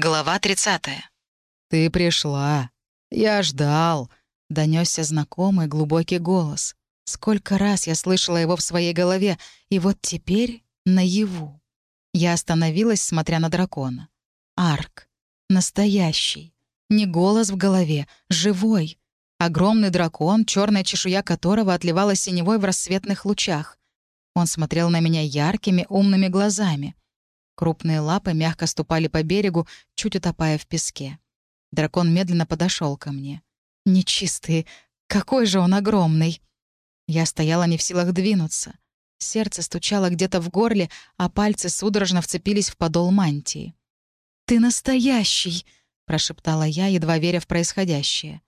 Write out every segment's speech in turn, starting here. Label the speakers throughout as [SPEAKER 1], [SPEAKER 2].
[SPEAKER 1] Глава 30.
[SPEAKER 2] «Ты пришла. Я ждал», — донесся знакомый глубокий голос. Сколько раз я слышала его в своей голове, и вот теперь наяву. Я остановилась, смотря на дракона. Арк. Настоящий. Не голос в голове, живой. Огромный дракон, черная чешуя которого отливала синевой в рассветных лучах. Он смотрел на меня яркими, умными глазами. Крупные лапы мягко ступали по берегу, чуть утопая в песке. Дракон медленно подошел ко мне. Нечистый, какой же он огромный! Я стояла не в силах двинуться. Сердце стучало где-то в горле, а пальцы судорожно вцепились в подол мантии. «Ты настоящий!» — прошептала я, едва веря в происходящее.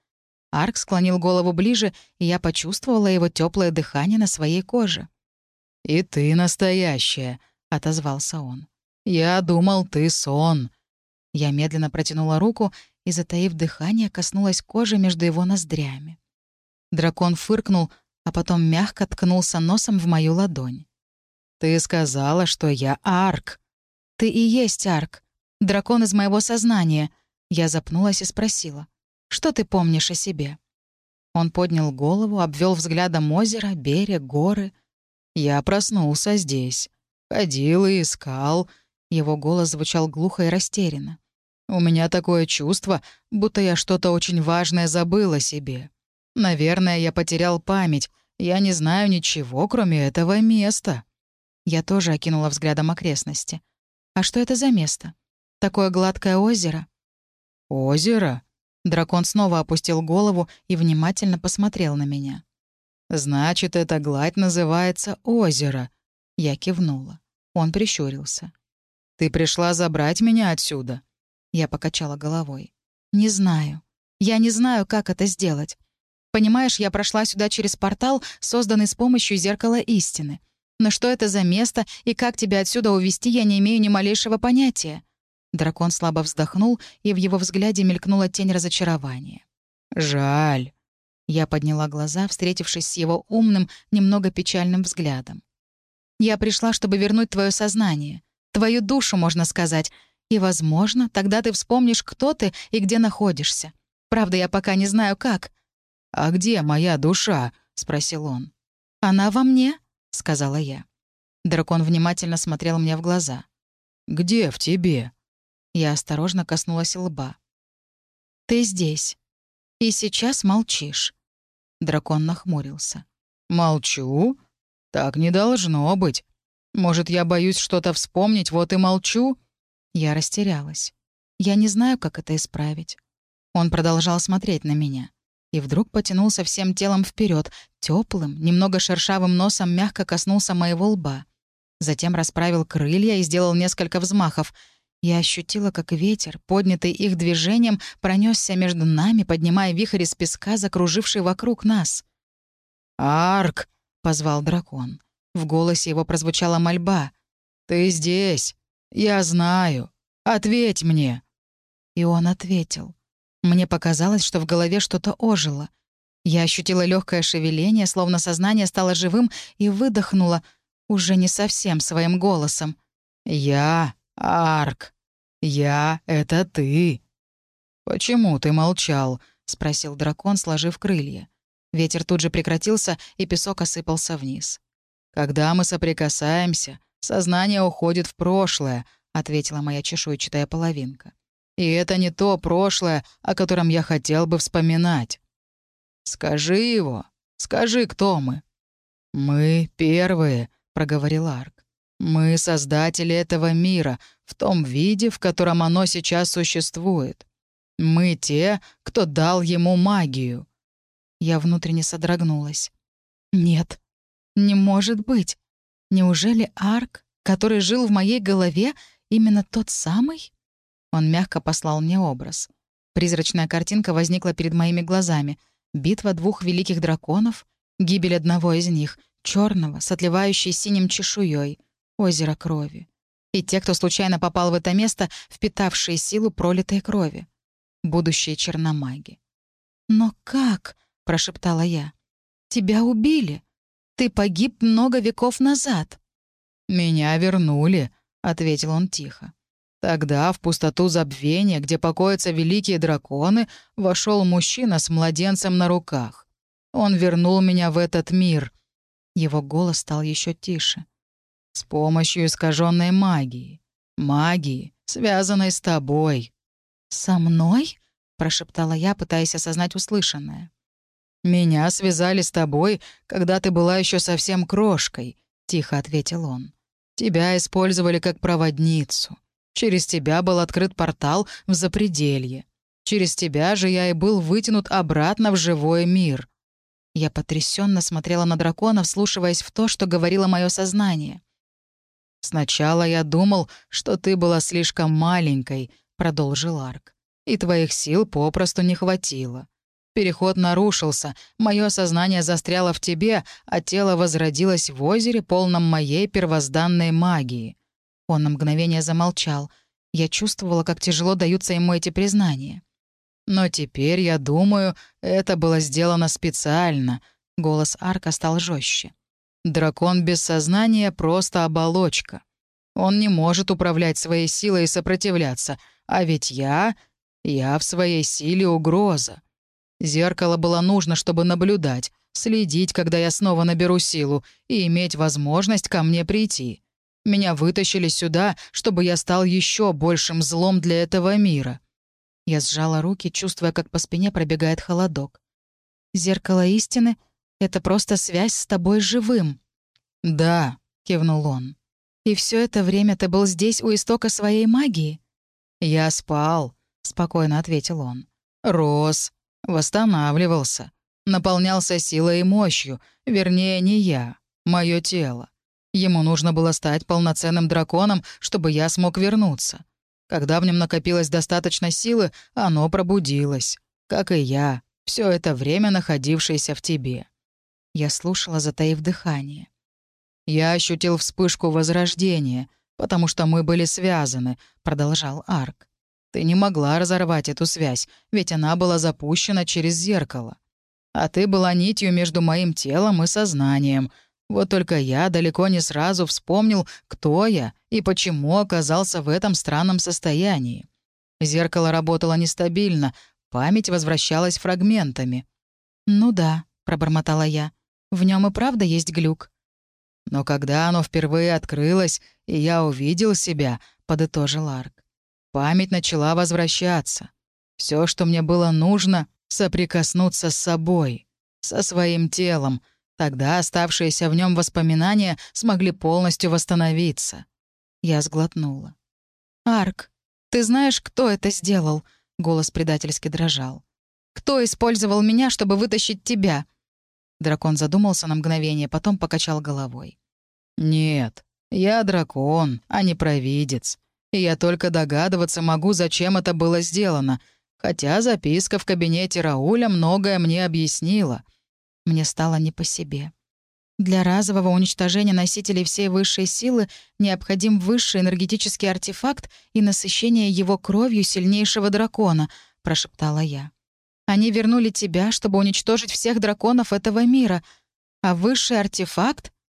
[SPEAKER 2] Арк склонил голову ближе, и я почувствовала его теплое дыхание на своей коже. «И ты настоящая!» — отозвался он. «Я думал, ты сон».
[SPEAKER 1] Я медленно протянула руку и, затаив дыхание, коснулась кожи между его ноздрями. Дракон фыркнул, а потом мягко ткнулся носом в мою ладонь.
[SPEAKER 2] «Ты сказала, что я Арк».
[SPEAKER 1] «Ты и есть Арк. Дракон из моего сознания». Я запнулась и спросила. «Что ты помнишь о себе?» Он поднял голову, обвел взглядом озеро, берег, горы.
[SPEAKER 2] «Я проснулся здесь. Ходил и искал,
[SPEAKER 1] его голос звучал глухо и растерянно.
[SPEAKER 2] «У меня такое чувство, будто я что-то очень важное забыл о себе. Наверное, я потерял память. Я не знаю ничего, кроме этого места».
[SPEAKER 1] Я тоже окинула взглядом окрестности. «А что это за место? Такое гладкое озеро?»
[SPEAKER 2] «Озеро?»
[SPEAKER 1] Дракон снова опустил голову и внимательно посмотрел на меня.
[SPEAKER 2] «Значит, эта гладь называется озеро». Я кивнула. Он прищурился. «Ты пришла забрать меня отсюда?»
[SPEAKER 1] Я покачала головой. «Не знаю. Я не знаю, как это сделать. Понимаешь, я прошла сюда через портал, созданный с помощью зеркала истины. Но что это за место и как тебя отсюда увести, я не имею ни малейшего понятия». Дракон слабо вздохнул, и в его взгляде мелькнула тень разочарования.
[SPEAKER 2] «Жаль».
[SPEAKER 1] Я подняла глаза, встретившись с его умным, немного печальным взглядом. «Я пришла, чтобы вернуть твое сознание твою душу, можно сказать. И, возможно, тогда ты вспомнишь, кто ты и где находишься. Правда, я пока не знаю, как».
[SPEAKER 2] «А где моя душа?» — спросил он.
[SPEAKER 1] «Она во мне», — сказала я. Дракон внимательно смотрел мне в глаза.
[SPEAKER 2] «Где в тебе?»
[SPEAKER 1] Я осторожно коснулась лба. «Ты здесь. И сейчас молчишь». Дракон нахмурился.
[SPEAKER 2] «Молчу? Так не должно быть. Может, я боюсь что-то вспомнить, вот и молчу?»
[SPEAKER 1] Я растерялась. Я не знаю, как это исправить. Он продолжал смотреть на меня. И вдруг потянулся всем телом вперед, теплым, немного шершавым носом мягко коснулся моего лба. Затем расправил крылья и сделал несколько взмахов. Я ощутила, как ветер, поднятый их движением, пронесся между нами, поднимая вихрь из песка, закруживший вокруг нас.
[SPEAKER 2] «Арк!»
[SPEAKER 1] — позвал дракон. В голосе его прозвучала мольба.
[SPEAKER 2] «Ты здесь. Я знаю. Ответь мне».
[SPEAKER 1] И он ответил. Мне показалось, что в голове что-то ожило. Я ощутила легкое шевеление, словно сознание стало живым, и выдохнула, уже не совсем своим голосом.
[SPEAKER 2] «Я Арк. Я — это ты». «Почему ты молчал?» — спросил дракон, сложив крылья. Ветер тут же прекратился, и песок осыпался вниз. «Когда мы соприкасаемся, сознание уходит в прошлое», — ответила моя чешуйчатая половинка. «И это не то прошлое, о котором я хотел бы вспоминать. Скажи его, скажи, кто мы». «Мы первые», — проговорил Арк. «Мы создатели этого мира в том виде, в котором оно сейчас существует. Мы те, кто дал ему магию».
[SPEAKER 1] Я внутренне содрогнулась. «Нет, не может быть. Неужели Арк, который жил в моей голове, именно тот самый? Он мягко послал мне образ. Призрачная картинка возникла перед моими глазами. Битва двух великих драконов, гибель одного из них, черного, с отливающей синим чешуей, озеро крови. И те, кто случайно попал в это место, впитавшие силу пролитой крови. Будущие черномаги. «Но как?» — прошептала я. «Тебя убили. Ты погиб много веков назад».
[SPEAKER 2] «Меня вернули», — ответил он тихо. Тогда в пустоту забвения, где покоятся великие драконы, вошел мужчина с младенцем на руках. Он вернул меня в этот мир. Его голос стал еще тише. С помощью искаженной магии. Магии, связанной с тобой.
[SPEAKER 1] «Со мной?» — прошептала я, пытаясь осознать услышанное.
[SPEAKER 2] «Меня связали с тобой, когда ты была еще совсем крошкой», — тихо ответил он. «Тебя использовали как проводницу. Через тебя был открыт портал в запределье. Через тебя же я и был вытянут обратно в живой мир».
[SPEAKER 1] Я потрясенно смотрела на дракона, вслушиваясь в то, что говорило мое сознание.
[SPEAKER 2] «Сначала я думал, что ты была слишком маленькой», — продолжил Арк. «И твоих сил попросту не хватило. Переход нарушился, мое сознание застряло в тебе, а тело возродилось в озере, полном моей первозданной магии».
[SPEAKER 1] Он на мгновение замолчал. Я чувствовала, как тяжело даются ему эти признания.
[SPEAKER 2] «Но теперь, я думаю, это было сделано специально», — голос Арка стал жестче. Дракон без сознания — просто оболочка. Он не может управлять своей силой и сопротивляться. А ведь я... Я в своей силе угроза. Зеркало было нужно, чтобы наблюдать, следить, когда я снова наберу силу, и иметь возможность ко мне прийти. Меня вытащили сюда, чтобы я стал еще большим злом для этого мира.
[SPEAKER 1] Я сжала руки, чувствуя, как по спине пробегает холодок. Зеркало истины это просто связь с тобой живым».
[SPEAKER 2] «Да», — кивнул он.
[SPEAKER 1] «И все это время ты был здесь у истока своей магии?»
[SPEAKER 2] «Я спал», — спокойно ответил он. «Рос, восстанавливался, наполнялся силой и мощью, вернее, не я, мое тело. Ему нужно было стать полноценным драконом, чтобы я смог вернуться. Когда в нем накопилось достаточно силы, оно пробудилось, как и я, все это время находившееся в тебе.
[SPEAKER 1] Я слушала, затаив дыхание.
[SPEAKER 2] «Я ощутил вспышку возрождения, потому что мы были связаны», — продолжал Арк. «Ты не могла разорвать эту связь, ведь она была запущена через зеркало. А ты была нитью между моим телом и сознанием. Вот только я далеко не сразу вспомнил, кто я и почему оказался в этом странном состоянии. Зеркало работало нестабильно, память возвращалась фрагментами».
[SPEAKER 1] «Ну да», — пробормотала я. В нем и правда есть глюк.
[SPEAKER 2] Но когда оно впервые открылось, и я увидел себя, подытожил Арк. Память начала возвращаться. Все, что мне было нужно, соприкоснуться с собой, со своим телом. Тогда оставшиеся в нем воспоминания смогли полностью восстановиться.
[SPEAKER 1] Я сглотнула. «Арк, ты знаешь, кто это сделал?» Голос предательски дрожал. «Кто использовал меня, чтобы вытащить тебя?»
[SPEAKER 2] Дракон задумался на мгновение, потом покачал головой. «Нет, я дракон, а не провидец. И я только догадываться могу, зачем это было сделано, хотя записка в кабинете Рауля многое мне объяснила.
[SPEAKER 1] Мне стало не по себе. Для разового уничтожения носителей всей высшей силы необходим высший энергетический артефакт и насыщение его кровью сильнейшего дракона, прошептала я. Они вернули тебя, чтобы уничтожить всех драконов этого мира. А высший артефакт —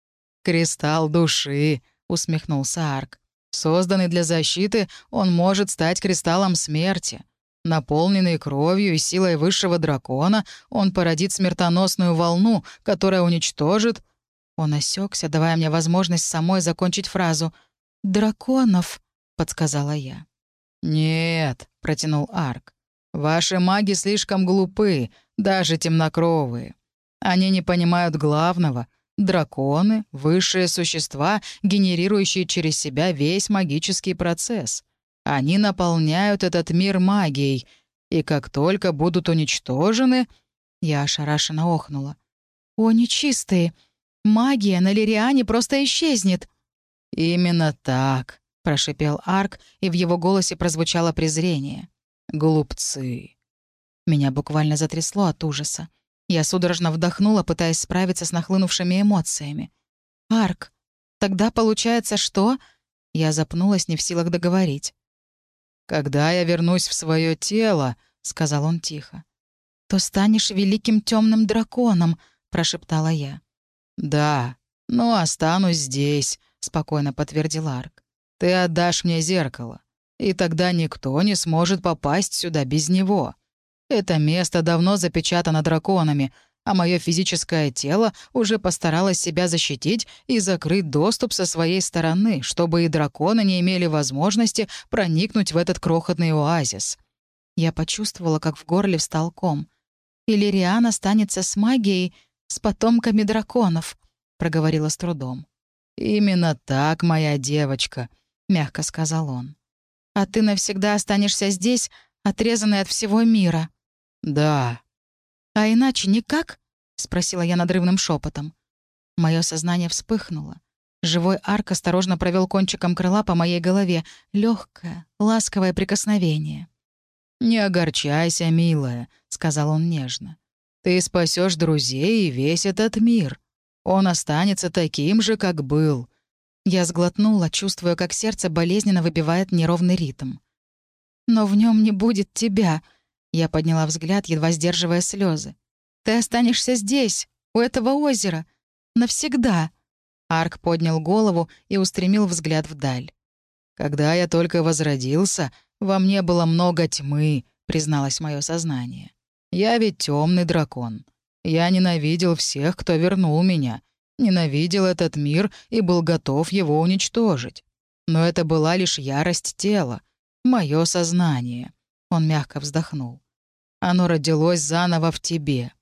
[SPEAKER 2] «Кристалл души», — усмехнулся Арк. «Созданный для защиты, он может стать кристаллом смерти. Наполненный кровью и силой высшего дракона, он породит смертоносную волну, которая уничтожит...»
[SPEAKER 1] Он осекся, давая мне возможность самой закончить фразу. «Драконов», — подсказала я.
[SPEAKER 2] «Нет», — протянул Арк. Ваши маги слишком глупы, даже темнокровые. Они не понимают главного. Драконы — высшие существа, генерирующие через себя весь магический процесс. Они наполняют этот мир магией, и как только будут уничтожены...
[SPEAKER 1] Я ошарашенно охнула. «О, нечистые! Магия на Лириане просто исчезнет!»
[SPEAKER 2] «Именно так», — прошипел Арк, и в его голосе прозвучало презрение. Глупцы.
[SPEAKER 1] Меня буквально затрясло от ужаса. Я судорожно вдохнула, пытаясь справиться с нахлынувшими эмоциями. «Арк, тогда получается что?» Я запнулась, не в силах договорить.
[SPEAKER 2] «Когда я вернусь в свое тело», — сказал он тихо,
[SPEAKER 1] «то станешь великим темным драконом», — прошептала я.
[SPEAKER 2] «Да, но останусь здесь», — спокойно подтвердил Арк. «Ты отдашь мне зеркало. и тогда никто не сможет попасть сюда без него. Это место давно запечатано драконами, а мое физическое тело уже постаралось себя защитить и закрыть доступ со своей стороны, чтобы и драконы не имели возможности проникнуть в этот крохотный оазис.
[SPEAKER 1] Я почувствовала, как в горле встал ком. «Иллириан останется с магией, с потомками драконов», — проговорила с трудом.
[SPEAKER 2] «Именно так, моя девочка», — мягко сказал он.
[SPEAKER 1] «А ты навсегда останешься здесь, отрезанный от всего мира».
[SPEAKER 2] «Да».
[SPEAKER 1] «А иначе никак?» — спросила я надрывным шепотом. Мое сознание вспыхнуло. Живой арк осторожно провел кончиком крыла по моей голове. легкое, ласковое прикосновение.
[SPEAKER 2] «Не огорчайся, милая», — сказал он нежно. «Ты спасешь друзей и весь этот мир. Он останется таким же, как был».
[SPEAKER 1] Я сглотнула, чувствуя, как сердце болезненно выбивает неровный ритм. «Но в нем не будет тебя», — я подняла взгляд, едва сдерживая слезы. «Ты останешься здесь, у этого озера, навсегда». Арк поднял голову и устремил взгляд вдаль.
[SPEAKER 2] «Когда я только возродился, во мне было много тьмы», — призналось мое сознание. «Я ведь темный дракон. Я ненавидел всех, кто вернул меня. Ненавидел этот мир и был готов его уничтожить. Но это была лишь ярость тела, мое сознание». Он мягко вздохнул. «Оно родилось заново в тебе.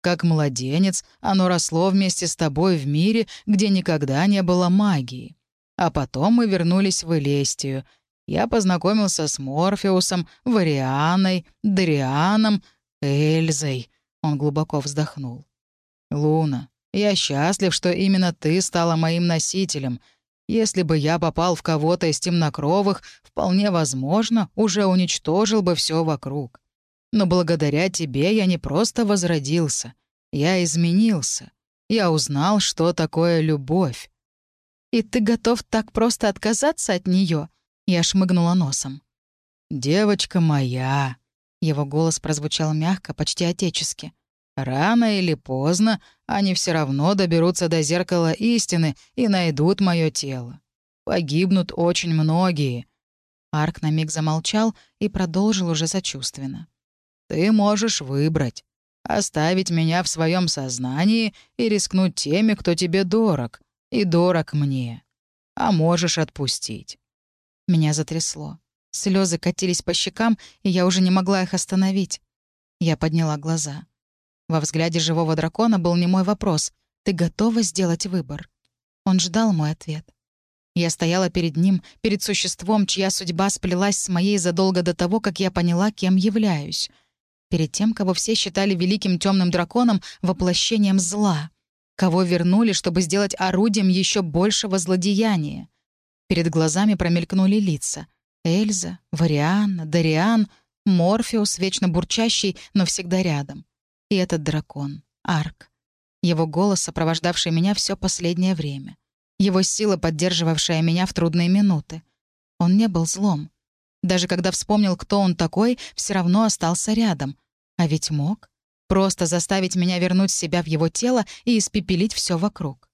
[SPEAKER 2] Как младенец, оно росло вместе с тобой в мире, где никогда не было магии. А потом мы вернулись в Элестию, я познакомился с Морфеусом, Варианой, Дарианом, Эльзой. Он глубоко вздохнул. «Луна, я счастлив, что именно ты стала моим носителем. Если бы я попал в кого-то из темнокровых, вполне возможно, уже уничтожил бы все вокруг. Но благодаря тебе я не просто возродился. Я изменился. Я узнал, что такое любовь.
[SPEAKER 1] И ты готов так просто отказаться от нее? Я шмыгнула носом.
[SPEAKER 2] «Девочка моя!» Его голос прозвучал мягко, почти отечески. «Рано или поздно они все равно доберутся до зеркала истины и найдут мое тело. Погибнут очень многие».
[SPEAKER 1] Арк на миг замолчал и продолжил уже сочувственно.
[SPEAKER 2] «Ты можешь выбрать. Оставить меня в своем сознании и рискнуть теми, кто тебе дорог, и дорог мне. А можешь отпустить.
[SPEAKER 1] Меня затрясло. Слезы катились по щекам, и я уже не могла их остановить. Я подняла глаза. Во взгляде живого дракона был не мой вопрос. «Ты готова сделать выбор?» Он ждал мой ответ. Я стояла перед ним, перед существом, чья судьба сплелась с моей задолго до того, как я поняла, кем являюсь. Перед тем, кого все считали великим темным драконом, воплощением зла. Кого вернули, чтобы сделать орудием еще большего злодеяния. Перед глазами промелькнули лица. Эльза, Варианна, Дариан, Морфеус, вечно бурчащий, но всегда рядом. И этот дракон, Арк. Его голос, сопровождавший меня все последнее время. Его сила, поддерживавшая меня в трудные минуты. Он не был злом. Даже когда вспомнил, кто он такой, все равно остался рядом. А ведь мог. Просто заставить меня вернуть себя в его тело и испепелить все вокруг.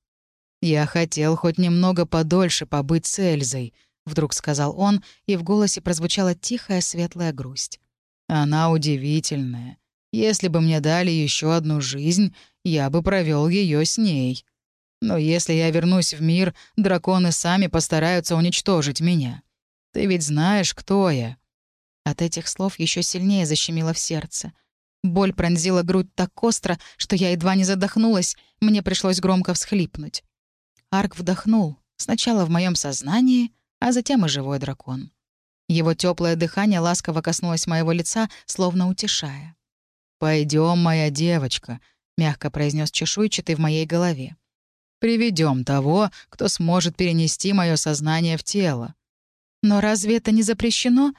[SPEAKER 2] «Я хотел хоть немного подольше побыть с Эльзой», — вдруг сказал он, и в голосе прозвучала тихая светлая грусть. «Она удивительная. Если бы мне дали еще одну жизнь, я бы провел ее с ней. Но если я вернусь в мир, драконы сами постараются уничтожить меня. Ты ведь знаешь, кто я».
[SPEAKER 1] От этих слов еще сильнее защемило в сердце. Боль пронзила грудь так остро, что я едва не задохнулась, мне пришлось громко всхлипнуть. Арк вдохнул, сначала в моем сознании, а затем и живой дракон. Его теплое дыхание ласково коснулось моего лица, словно утешая.
[SPEAKER 2] Пойдем, моя девочка», — мягко произнес чешуйчатый в моей голове. Приведем того, кто сможет перенести мое сознание в тело».
[SPEAKER 1] «Но разве это не запрещено?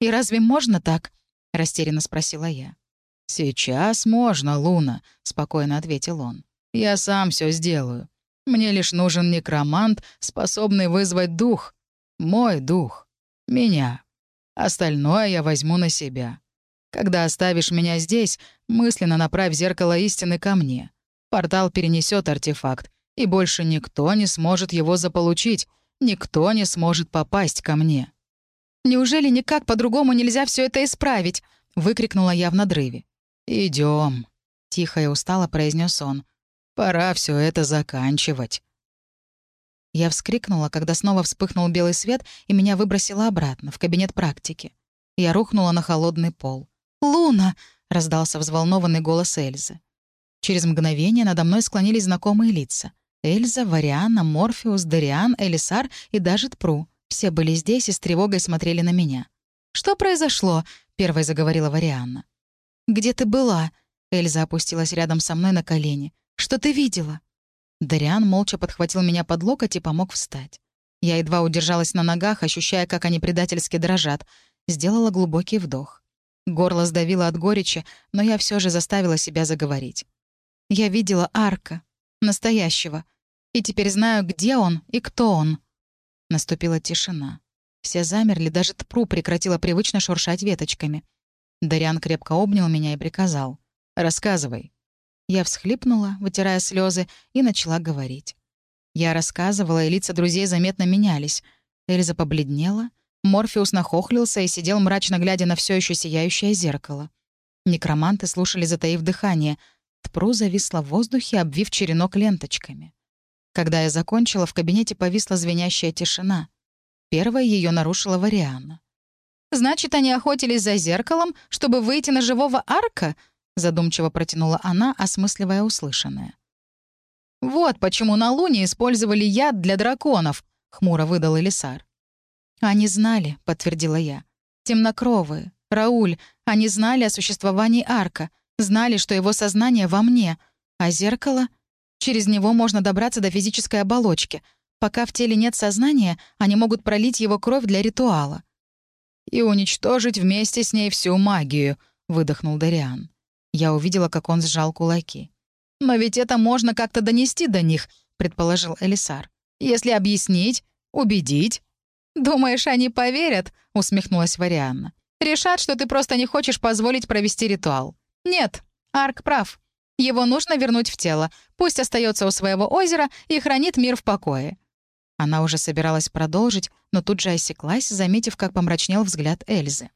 [SPEAKER 1] И разве можно так?» — растерянно спросила я.
[SPEAKER 2] «Сейчас можно, Луна», — спокойно ответил он. «Я сам все сделаю. Мне лишь нужен некромант, способный вызвать дух. Мой дух. Меня. Остальное я возьму на себя. Когда оставишь меня здесь, мысленно направь зеркало истины ко мне. Портал перенесет артефакт, и больше никто не сможет его заполучить, никто не сможет попасть ко мне».
[SPEAKER 1] Неужели никак по-другому нельзя все это исправить?» — выкрикнула я в надрыве.
[SPEAKER 2] Идем, тихо и устало произнес он. «Пора все это заканчивать».
[SPEAKER 1] Я вскрикнула, когда снова вспыхнул белый свет, и меня выбросило обратно, в кабинет практики. Я рухнула на холодный пол. «Луна!» — раздался взволнованный голос Эльзы. Через мгновение надо мной склонились знакомые лица. Эльза, Вариана, Морфеус, Дариан, Элисар и даже Тпру. Все были здесь и с тревогой смотрели на меня. «Что произошло?» — первой заговорила Варианна. «Где ты была?» Эльза опустилась рядом со мной на колени. «Что ты видела?» Дариан молча подхватил меня под локоть и помог встать. Я едва удержалась на ногах, ощущая, как они предательски дрожат. Сделала глубокий вдох. Горло сдавило от горечи, но я все же заставила себя заговорить. Я видела Арка. Настоящего. И теперь знаю, где он и кто он. Наступила тишина. Все замерли, даже Тпру прекратила привычно шуршать веточками. Дариан крепко обнял меня и приказал. «Рассказывай». Я всхлипнула, вытирая слезы, и начала говорить. Я рассказывала, и лица друзей заметно менялись. Эльза побледнела, Морфеус нахохлился и сидел мрачно глядя на все еще сияющее зеркало. Некроманты слушали, затаив дыхание. Тпру зависла в воздухе, обвив черенок ленточками. Когда я закончила, в кабинете повисла звенящая тишина. Первая ее нарушила Варианна. «Значит, они охотились за зеркалом, чтобы выйти на живого арка?» задумчиво протянула она, осмысливая услышанное. «Вот почему на Луне использовали яд для драконов», — хмуро выдал Элисар. «Они знали», — подтвердила я. «Темнокровые, Рауль, они знали о существовании арка, знали, что его сознание во мне, а зеркало... Через него можно добраться до физической оболочки. Пока в теле нет сознания, они могут пролить его кровь для ритуала».
[SPEAKER 2] «И уничтожить вместе с ней всю магию», — выдохнул Дариан. Я увидела, как он сжал кулаки.
[SPEAKER 1] «Но ведь это можно как-то донести до них», — предположил Элисар. «Если объяснить, убедить». «Думаешь, они поверят?» — усмехнулась Варианна. «Решат, что ты просто не хочешь позволить провести ритуал». «Нет, Арк прав. Его нужно вернуть в тело. Пусть остается у своего озера и хранит мир в покое». Она уже собиралась продолжить, но тут же осеклась, заметив, как помрачнел взгляд Эльзы.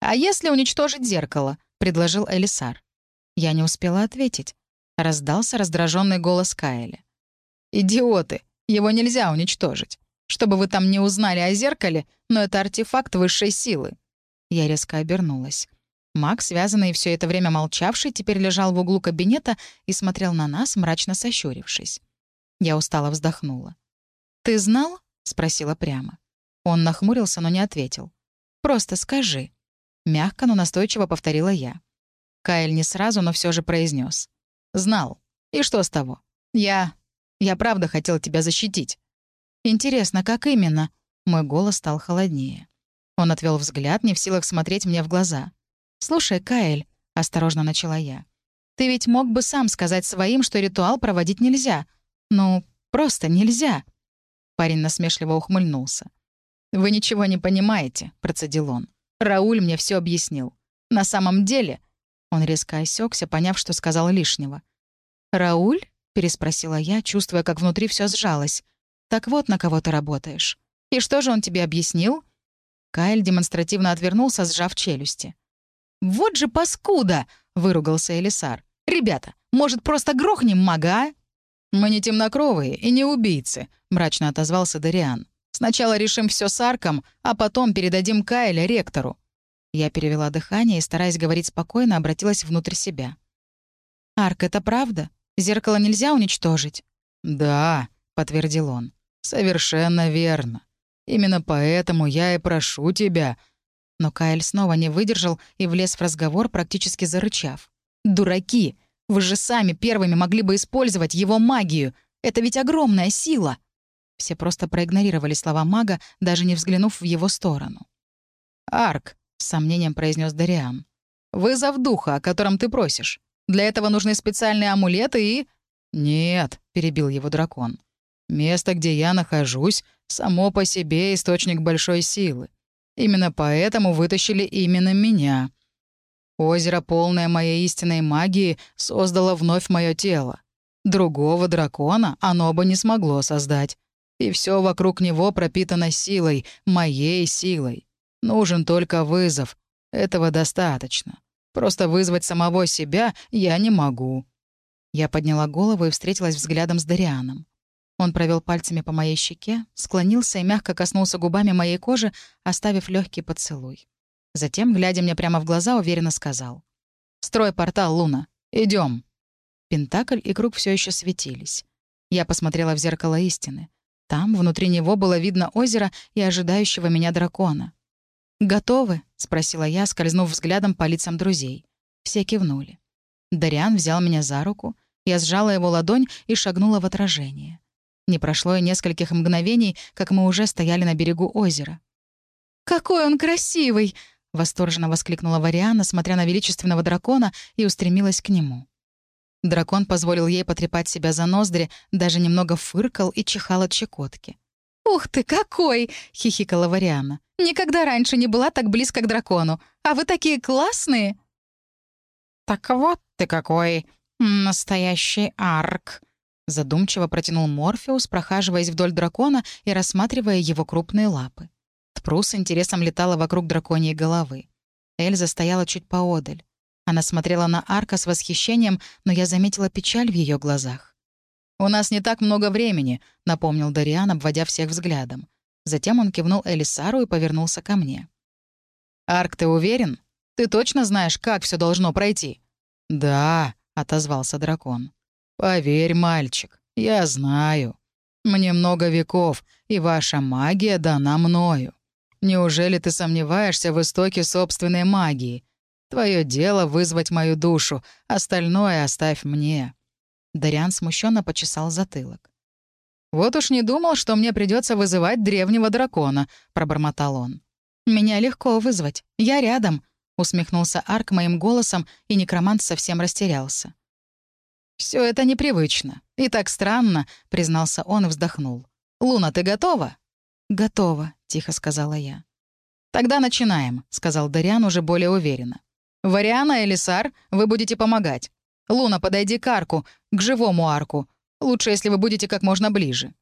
[SPEAKER 1] «А если уничтожить зеркало?» — предложил Элисар. Я не успела ответить. Раздался раздраженный голос Каэля. «Идиоты! Его нельзя уничтожить. Чтобы вы там не узнали о зеркале, но это артефакт высшей силы». Я резко обернулась. Маг, связанный все это время молчавший, теперь лежал в углу кабинета и смотрел на нас, мрачно сощурившись. Я устало вздохнула. «Ты знал?» — спросила прямо. Он нахмурился, но не ответил. «Просто скажи». Мягко, но настойчиво повторила я. Кайл не сразу, но все же произнес: «Знал. И что с того? Я... Я правда хотел тебя защитить». «Интересно, как именно?» Мой голос стал холоднее. Он отвел взгляд, не в силах смотреть мне в глаза. «Слушай, Каэль», — осторожно начала я, «ты ведь мог бы сам сказать своим, что ритуал проводить нельзя. Ну, просто нельзя». Парень насмешливо ухмыльнулся. «Вы ничего не понимаете», — процедил он. Рауль мне все объяснил. На самом деле...» Он резко осекся, поняв, что сказал лишнего. «Рауль?» — переспросила я, чувствуя, как внутри все сжалось. «Так вот, на кого ты работаешь. И что же он тебе объяснил?» Кайл демонстративно отвернулся, сжав челюсти. «Вот же паскуда!» — выругался Элисар. «Ребята, может, просто грохнем мага, а?»
[SPEAKER 2] «Мы не темнокровые и не убийцы», — мрачно отозвался Дариан. Сначала решим все с Арком, а потом передадим Кайля ректору». Я перевела дыхание и, стараясь говорить спокойно, обратилась внутрь себя.
[SPEAKER 1] «Арк, это правда? Зеркало нельзя уничтожить?»
[SPEAKER 2] «Да», — подтвердил он. «Совершенно верно. Именно поэтому я и прошу тебя».
[SPEAKER 1] Но Кайл снова не выдержал и влез в разговор, практически зарычав. «Дураки! Вы же сами первыми могли бы использовать его магию! Это ведь огромная сила!» Все просто проигнорировали слова мага, даже не взглянув в его сторону.
[SPEAKER 2] «Арк», — с сомнением произнес Дариан, — «вызов духа, о котором ты просишь. Для этого нужны специальные амулеты и...» «Нет», — перебил его дракон. «Место, где я нахожусь, само по себе источник большой силы. Именно поэтому вытащили именно меня. Озеро, полное моей истинной магии, создало вновь мое тело. Другого дракона оно бы не смогло создать. И все вокруг него пропитано силой, моей силой. Нужен только вызов. Этого достаточно. Просто вызвать самого себя я не могу». Я подняла голову и встретилась взглядом с Дарианом. Он провел пальцами по моей щеке, склонился и мягко коснулся губами моей кожи, оставив легкий поцелуй. Затем, глядя мне прямо в глаза, уверенно сказал. «Строй портал, Луна. Идем. Пентакль и круг все еще светились. Я посмотрела в зеркало истины. Там, внутри него, было видно озеро и ожидающего меня дракона. «Готовы?» — спросила я, скользнув взглядом по лицам друзей. Все кивнули. Дариан взял меня за руку, я сжала его ладонь и шагнула в отражение. Не прошло и нескольких мгновений, как мы уже стояли на берегу озера. «Какой он красивый!» — восторженно воскликнула Вариана, смотря на величественного дракона, и устремилась к нему. Дракон позволил ей потрепать себя за ноздри, даже немного фыркал и чихал от щекотки. «Ух ты, какой!» — хихикала Вариана. «Никогда раньше не была так близко к дракону. А вы такие классные!»
[SPEAKER 1] «Так вот ты какой! Настоящий арк!» Задумчиво протянул Морфеус, прохаживаясь вдоль дракона и рассматривая его крупные лапы. Тпру с интересом летала вокруг драконьей головы. Эльза стояла чуть поодаль. Она смотрела на Арка с восхищением, но я заметила печаль в ее глазах. «У нас не так много времени», — напомнил Дариан, обводя всех взглядом. Затем он кивнул Элисару и повернулся ко мне. «Арк, ты уверен? Ты точно знаешь, как все должно пройти?» «Да», — отозвался дракон. «Поверь, мальчик, я знаю. Мне много веков, и ваша магия дана мною. Неужели ты сомневаешься в истоке собственной магии? Твое дело вызвать мою душу, остальное оставь мне». Дариан смущенно почесал затылок. «Вот уж не думал, что мне придется вызывать древнего дракона», — пробормотал он. «Меня легко вызвать. Я рядом», — усмехнулся Арк моим голосом, и некромант совсем растерялся. Все это непривычно. И так странно», — признался он и вздохнул. «Луна, ты готова?» «Готова», — тихо сказала я. «Тогда начинаем», — сказал Дариан уже более уверенно. «Вариана и Лисар, вы будете помогать. Луна, подойди к арку, к живому арку. Лучше, если вы будете как можно ближе».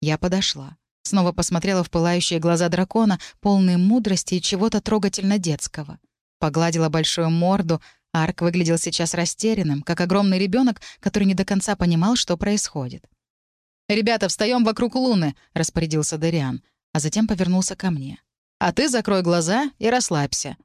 [SPEAKER 1] Я подошла. Снова посмотрела в пылающие глаза дракона, полные мудрости и чего-то трогательно детского. Погладила большую морду. Арк выглядел сейчас растерянным, как огромный ребенок, который не до конца понимал, что происходит. «Ребята, встаем вокруг Луны», — распорядился Дариан, а затем повернулся ко мне. «А ты закрой глаза и расслабься.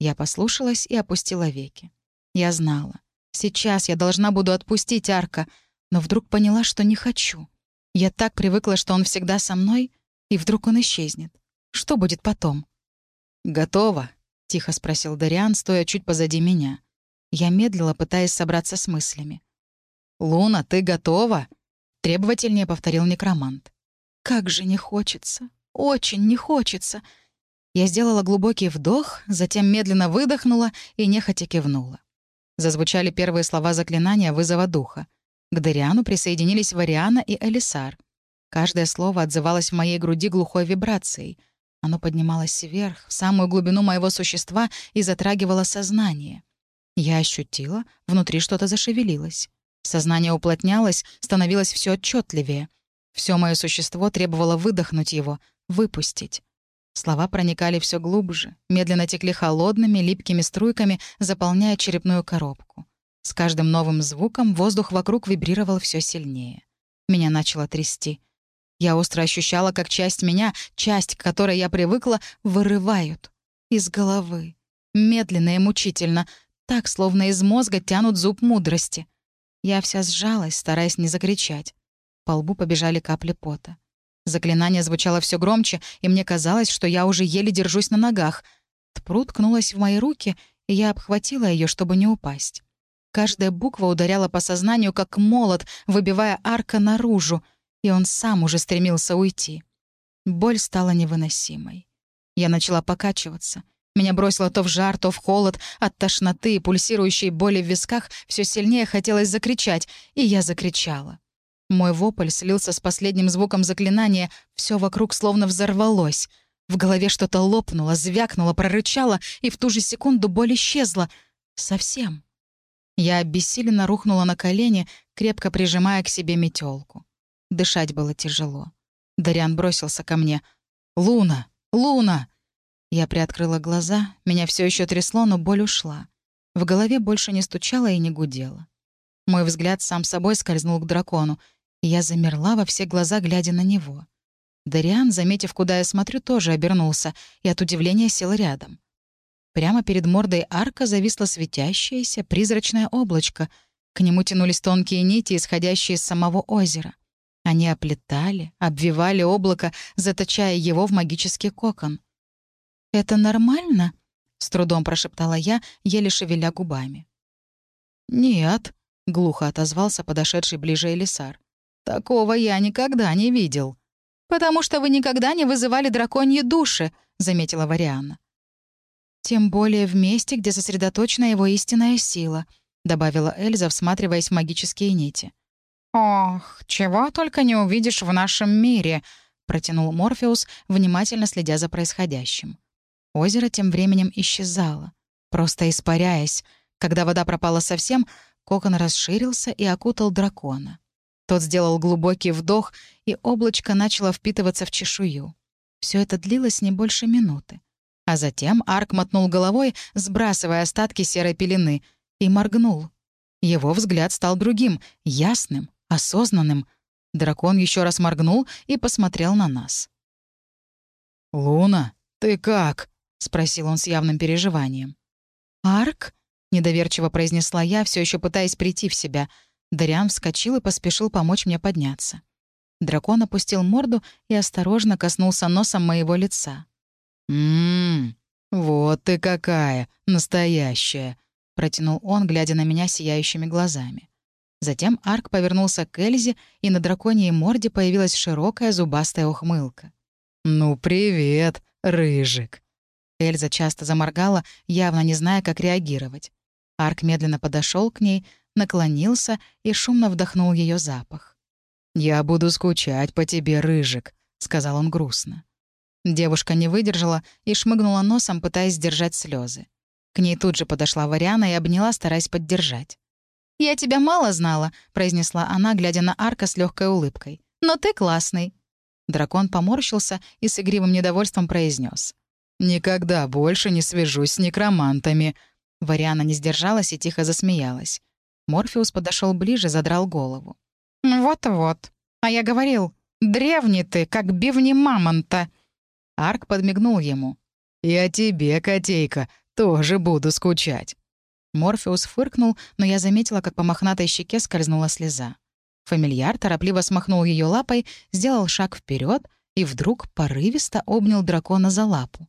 [SPEAKER 1] Я послушалась и опустила веки. Я знала. Сейчас я должна буду отпустить Арка, но вдруг поняла, что не хочу. Я так привыкла, что он всегда со мной, и вдруг он исчезнет. Что будет потом? «Готово?» — тихо спросил Дариан, стоя чуть позади меня. Я медлила, пытаясь собраться с мыслями. «Луна, ты готова?» — требовательнее повторил некромант. «Как же не хочется! Очень не хочется!» Я сделала глубокий вдох, затем медленно выдохнула и нехотя кивнула. Зазвучали первые слова заклинания вызова духа. К Дариану присоединились Вариана и Элисар. Каждое слово отзывалось в моей груди глухой вибрацией. Оно поднималось вверх, в самую глубину моего существа и затрагивало сознание. Я ощутила, внутри что-то зашевелилось. Сознание уплотнялось, становилось все отчетливее. Все мое существо требовало выдохнуть его, выпустить. Слова проникали все глубже, медленно текли холодными, липкими струйками, заполняя черепную коробку. С каждым новым звуком воздух вокруг вибрировал все сильнее. Меня начало трясти. Я остро ощущала, как часть меня, часть, к которой я привыкла, вырывают. Из головы. Медленно и мучительно. Так, словно из мозга тянут зуб мудрости. Я вся сжалась, стараясь не закричать. По лбу побежали капли пота. Заклинание звучало все громче, и мне казалось, что я уже еле держусь на ногах. Тпру ткнулась в мои руки, и я обхватила ее, чтобы не упасть. Каждая буква ударяла по сознанию, как молот, выбивая арка наружу, и он сам уже стремился уйти. Боль стала невыносимой. Я начала покачиваться. Меня бросило то в жар, то в холод. От тошноты и пульсирующей боли в висках все сильнее хотелось закричать, и я закричала. Мой вопль слился с последним звуком заклинания, все вокруг словно взорвалось. В голове что-то лопнуло, звякнуло, прорычало, и в ту же секунду боль исчезла. Совсем. Я обессиленно рухнула на колени, крепко прижимая к себе метелку. Дышать было тяжело.
[SPEAKER 2] Дариан бросился ко мне. «Луна! Луна!» Я приоткрыла глаза, меня все еще трясло, но боль ушла. В голове больше не стучало и не гудело. Мой взгляд сам собой скользнул к дракону, и я замерла во все глаза, глядя на него. Дариан, заметив, куда я смотрю, тоже обернулся и от удивления сел рядом. Прямо перед мордой арка зависло светящееся призрачное облачко. К нему тянулись тонкие нити, исходящие из самого озера. Они оплетали, обвивали облако, заточая его в магический кокон. «Это нормально?» — с трудом прошептала я, еле шевеля губами.
[SPEAKER 1] «Нет», — глухо отозвался подошедший ближе Элисар. «Такого я никогда не видел». «Потому что вы никогда не вызывали драконьи души», — заметила Варианна.
[SPEAKER 2] «Тем более в месте, где сосредоточена его истинная сила», — добавила Эльза, всматриваясь в магические нити.
[SPEAKER 1] «Ох, чего только не увидишь в нашем мире», — протянул Морфеус, внимательно следя за происходящим.
[SPEAKER 2] Озеро тем временем исчезало, просто испаряясь. Когда вода пропала совсем, кокон расширился и окутал дракона. Тот сделал глубокий вдох, и облачко начало впитываться в чешую. Все это длилось не больше минуты. А затем Арк мотнул головой, сбрасывая остатки серой пелены, и моргнул. Его взгляд стал другим, ясным, осознанным. Дракон еще раз моргнул и посмотрел на нас.
[SPEAKER 1] «Луна, ты как?» — спросил он с явным переживанием.
[SPEAKER 2] «Арк?» — недоверчиво произнесла я, все еще пытаясь прийти в себя. Дариан вскочил и поспешил помочь мне подняться. Дракон опустил морду и осторожно коснулся носом моего лица.
[SPEAKER 1] «Ммм, вот ты какая, настоящая!» — протянул он, глядя на меня сияющими глазами.
[SPEAKER 2] Затем Арк повернулся к Эльзе, и на драконьей морде появилась широкая зубастая ухмылка.
[SPEAKER 1] «Ну, привет, рыжик!»
[SPEAKER 2] Эльза часто заморгала, явно не зная, как реагировать. Арк медленно подошел к ней, наклонился и шумно вдохнул ее запах.
[SPEAKER 1] «Я буду скучать по тебе, рыжик», — сказал он грустно.
[SPEAKER 2] Девушка не выдержала и шмыгнула носом, пытаясь сдержать слезы. К ней тут же подошла Вариана и обняла, стараясь поддержать. «Я тебя мало знала», — произнесла она, глядя на Арка с легкой улыбкой. «Но ты классный». Дракон поморщился и с игривым недовольством произнес:
[SPEAKER 1] «Никогда больше не свяжусь с некромантами».
[SPEAKER 2] Вариана не сдержалась и тихо засмеялась. Морфеус подошел ближе, задрал голову.
[SPEAKER 1] «Вот-вот. А я говорил, древний ты, как бивни мамонта».
[SPEAKER 2] Арк подмигнул ему.
[SPEAKER 1] «Я тебе, котейка, тоже буду скучать».
[SPEAKER 2] Морфеус фыркнул, но я заметила, как по мохнатой щеке скользнула слеза. Фамильяр торопливо смахнул ее лапой, сделал шаг вперед и вдруг порывисто обнял дракона за лапу.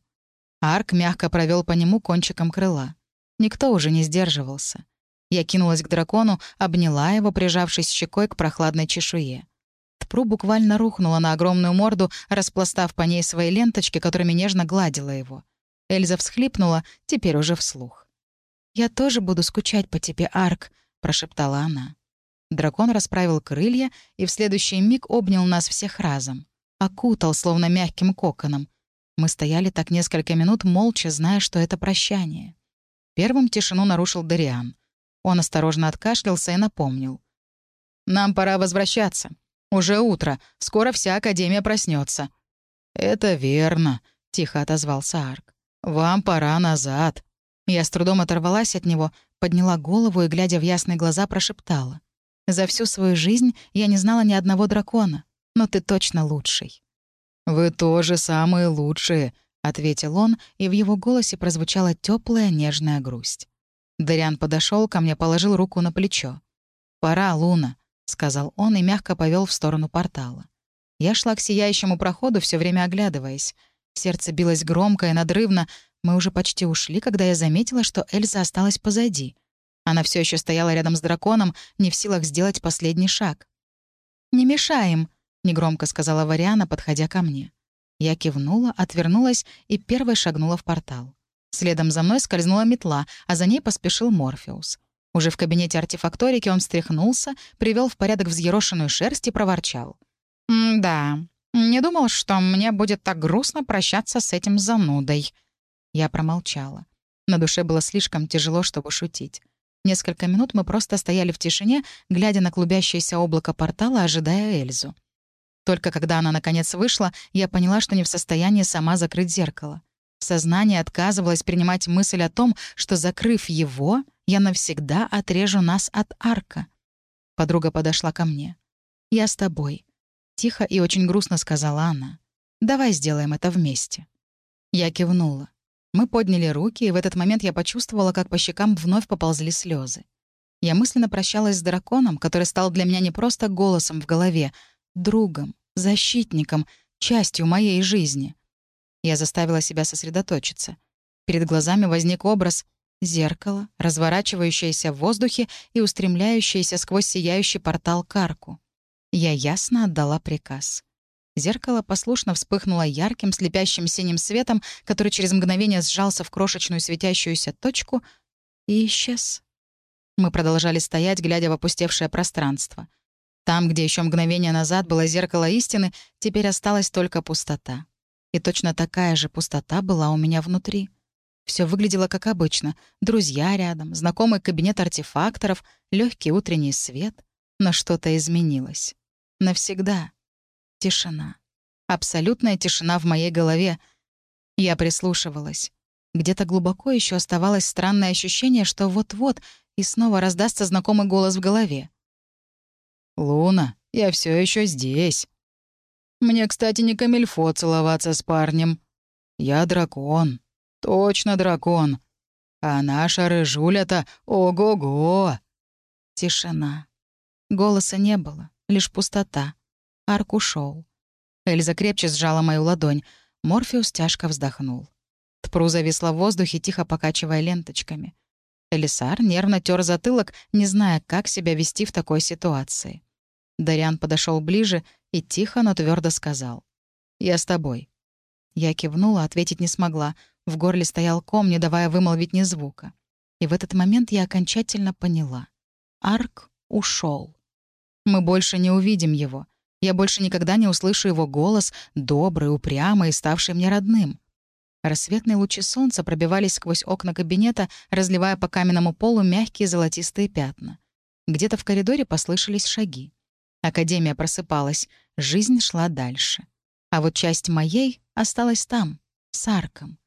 [SPEAKER 2] Арк мягко провел по нему кончиком крыла. Никто уже не сдерживался. Я кинулась к дракону, обняла его, прижавшись щекой к прохладной чешуе. Тпру буквально рухнула на огромную морду, распластав по ней свои ленточки, которыми нежно гладила его. Эльза всхлипнула, теперь уже вслух. «Я тоже буду скучать по тебе, Арк», — прошептала она. Дракон расправил крылья и в следующий миг обнял нас всех разом. Окутал, словно мягким коконом. Мы стояли так несколько минут, молча, зная, что это прощание. Первым тишину нарушил Дариан. Он осторожно откашлялся и напомнил. «Нам пора возвращаться. Уже утро. Скоро вся Академия проснется.
[SPEAKER 1] «Это верно», — тихо отозвался Арк. «Вам пора назад».
[SPEAKER 2] Я с трудом оторвалась от него, подняла голову и, глядя в ясные глаза, прошептала. «За всю свою жизнь я не знала ни одного дракона, но ты точно лучший».
[SPEAKER 1] «Вы тоже самые лучшие», — ответил он, и в его голосе прозвучала теплая нежная грусть.
[SPEAKER 2] Дариан подошел ко мне, положил руку на плечо. «Пора, Луна», — сказал он и мягко повел в сторону портала. Я шла к сияющему проходу, все время оглядываясь. Сердце билось громко и надрывно. Мы уже почти ушли, когда я заметила, что Эльза осталась позади. Она все еще стояла рядом с драконом, не в силах сделать последний шаг. «Не мешаем», — негромко сказала Вариана, подходя ко мне. Я кивнула, отвернулась и первой шагнула в портал. Следом за мной скользнула метла, а за ней поспешил Морфеус. Уже в кабинете артефакторики он встряхнулся, привел в порядок взъерошенную шерсть и проворчал.
[SPEAKER 1] «Да, не думал, что мне будет так грустно прощаться с этим занудой».
[SPEAKER 2] Я промолчала. На душе было слишком тяжело, чтобы шутить. Несколько минут мы просто стояли в тишине, глядя на клубящееся облако портала, ожидая Эльзу.
[SPEAKER 1] Только когда она наконец вышла, я поняла, что не в состоянии сама закрыть зеркало. Сознание отказывалось принимать мысль о том, что, закрыв его, я навсегда отрежу нас от арка. Подруга подошла ко мне. «Я с тобой», — тихо и очень грустно сказала она. «Давай сделаем это вместе». Я кивнула. Мы подняли руки, и в этот момент я почувствовала, как по щекам вновь поползли слезы. Я мысленно прощалась с драконом, который стал для меня не просто голосом в голове, другом, защитником, частью моей жизни. Я заставила себя сосредоточиться. Перед глазами возник образ зеркала, разворачивающееся в воздухе и устремляющееся сквозь сияющий портал к арку. Я ясно отдала приказ. Зеркало послушно вспыхнуло ярким, слепящим синим светом, который через мгновение сжался в крошечную светящуюся точку и исчез. Мы продолжали стоять, глядя в опустевшее пространство. Там, где еще мгновение назад было зеркало истины, теперь осталась только пустота. И точно такая же пустота была у меня внутри. Все выглядело как обычно. Друзья рядом, знакомый кабинет артефакторов, легкий утренний свет. Но что-то изменилось. Навсегда. Тишина. Абсолютная тишина в моей голове. Я прислушивалась. Где-то глубоко еще оставалось странное ощущение, что вот-вот и снова раздастся знакомый голос в голове.
[SPEAKER 2] «Луна, я все еще здесь. Мне, кстати, не камильфо целоваться с парнем. Я дракон. Точно дракон. А наша рыжуля-то ого-го!»
[SPEAKER 1] Тишина. Голоса не было, лишь пустота. Арк ушел. Эльза крепче сжала мою ладонь. Морфеус тяжко вздохнул. Тпру зависла в воздухе, тихо покачивая ленточками. Элисар нервно тер затылок, не зная, как себя вести в такой ситуации. Дариан подошел ближе и тихо, но твердо сказал. «Я с тобой». Я кивнула, ответить не смогла. В горле стоял ком, не давая вымолвить ни звука. И в этот момент я окончательно поняла. Арк ушел. Мы больше не увидим его. Я больше никогда не услышу его голос, добрый, упрямый ставший мне родным. Рассветные лучи солнца пробивались сквозь окна кабинета, разливая по каменному полу мягкие золотистые пятна. Где-то в коридоре послышались шаги. Академия просыпалась, жизнь шла дальше. А вот часть моей осталась там, с арком.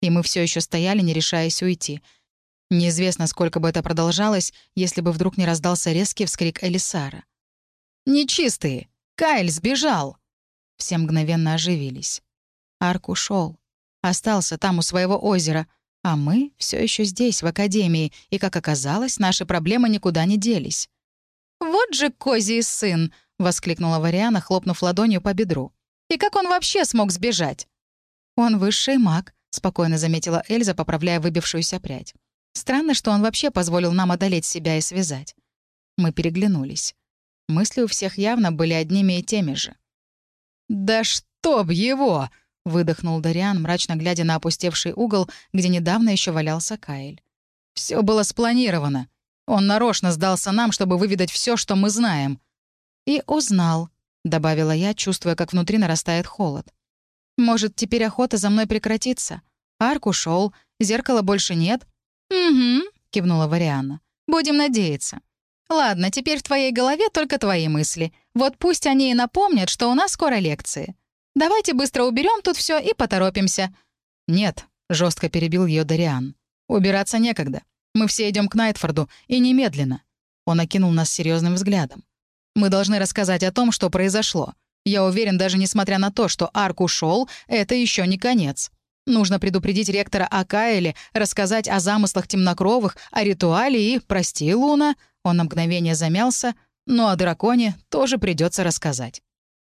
[SPEAKER 1] И мы все еще стояли, не решаясь уйти. Неизвестно, сколько бы это продолжалось, если бы вдруг не раздался резкий вскрик Элисара. «Нечистые! Кайль сбежал!» Все мгновенно оживились. Арк ушел, Остался там у своего озера, а мы все еще здесь, в академии, и, как оказалось, наши проблемы никуда не делись. «Вот же козий сын!» — воскликнула Вариана, хлопнув ладонью по бедру. «И как он вообще смог сбежать?» «Он высший маг», — спокойно заметила Эльза, поправляя выбившуюся прядь. «Странно, что он вообще позволил нам одолеть себя и связать». Мы переглянулись. Мысли у всех явно были одними и теми же.
[SPEAKER 2] «Да чтоб его!» — выдохнул Дариан, мрачно глядя на опустевший угол, где недавно еще валялся Каэль. Все было спланировано. Он нарочно сдался нам, чтобы выведать все, что мы знаем.
[SPEAKER 1] «И узнал», — добавила я, чувствуя, как внутри нарастает холод. «Может, теперь охота за мной прекратится? Арк ушел, зеркала больше нет?» «Угу», — кивнула Варианна. «Будем надеяться. Ладно, теперь в твоей голове только твои мысли. Вот пусть они и напомнят, что у нас скоро лекции. Давайте быстро уберем тут все и поторопимся».
[SPEAKER 2] «Нет», — жестко перебил ее Дариан. «Убираться некогда. Мы все идем к Найтфорду, и немедленно». Он окинул нас серьезным взглядом. «Мы должны рассказать о том, что произошло. Я уверен, даже несмотря на то, что Арк ушел, это еще не конец. Нужно предупредить ректора о Каэле, рассказать о замыслах темнокровых, о ритуале и, прости, Луна, он на мгновение замялся, но о драконе тоже придется рассказать.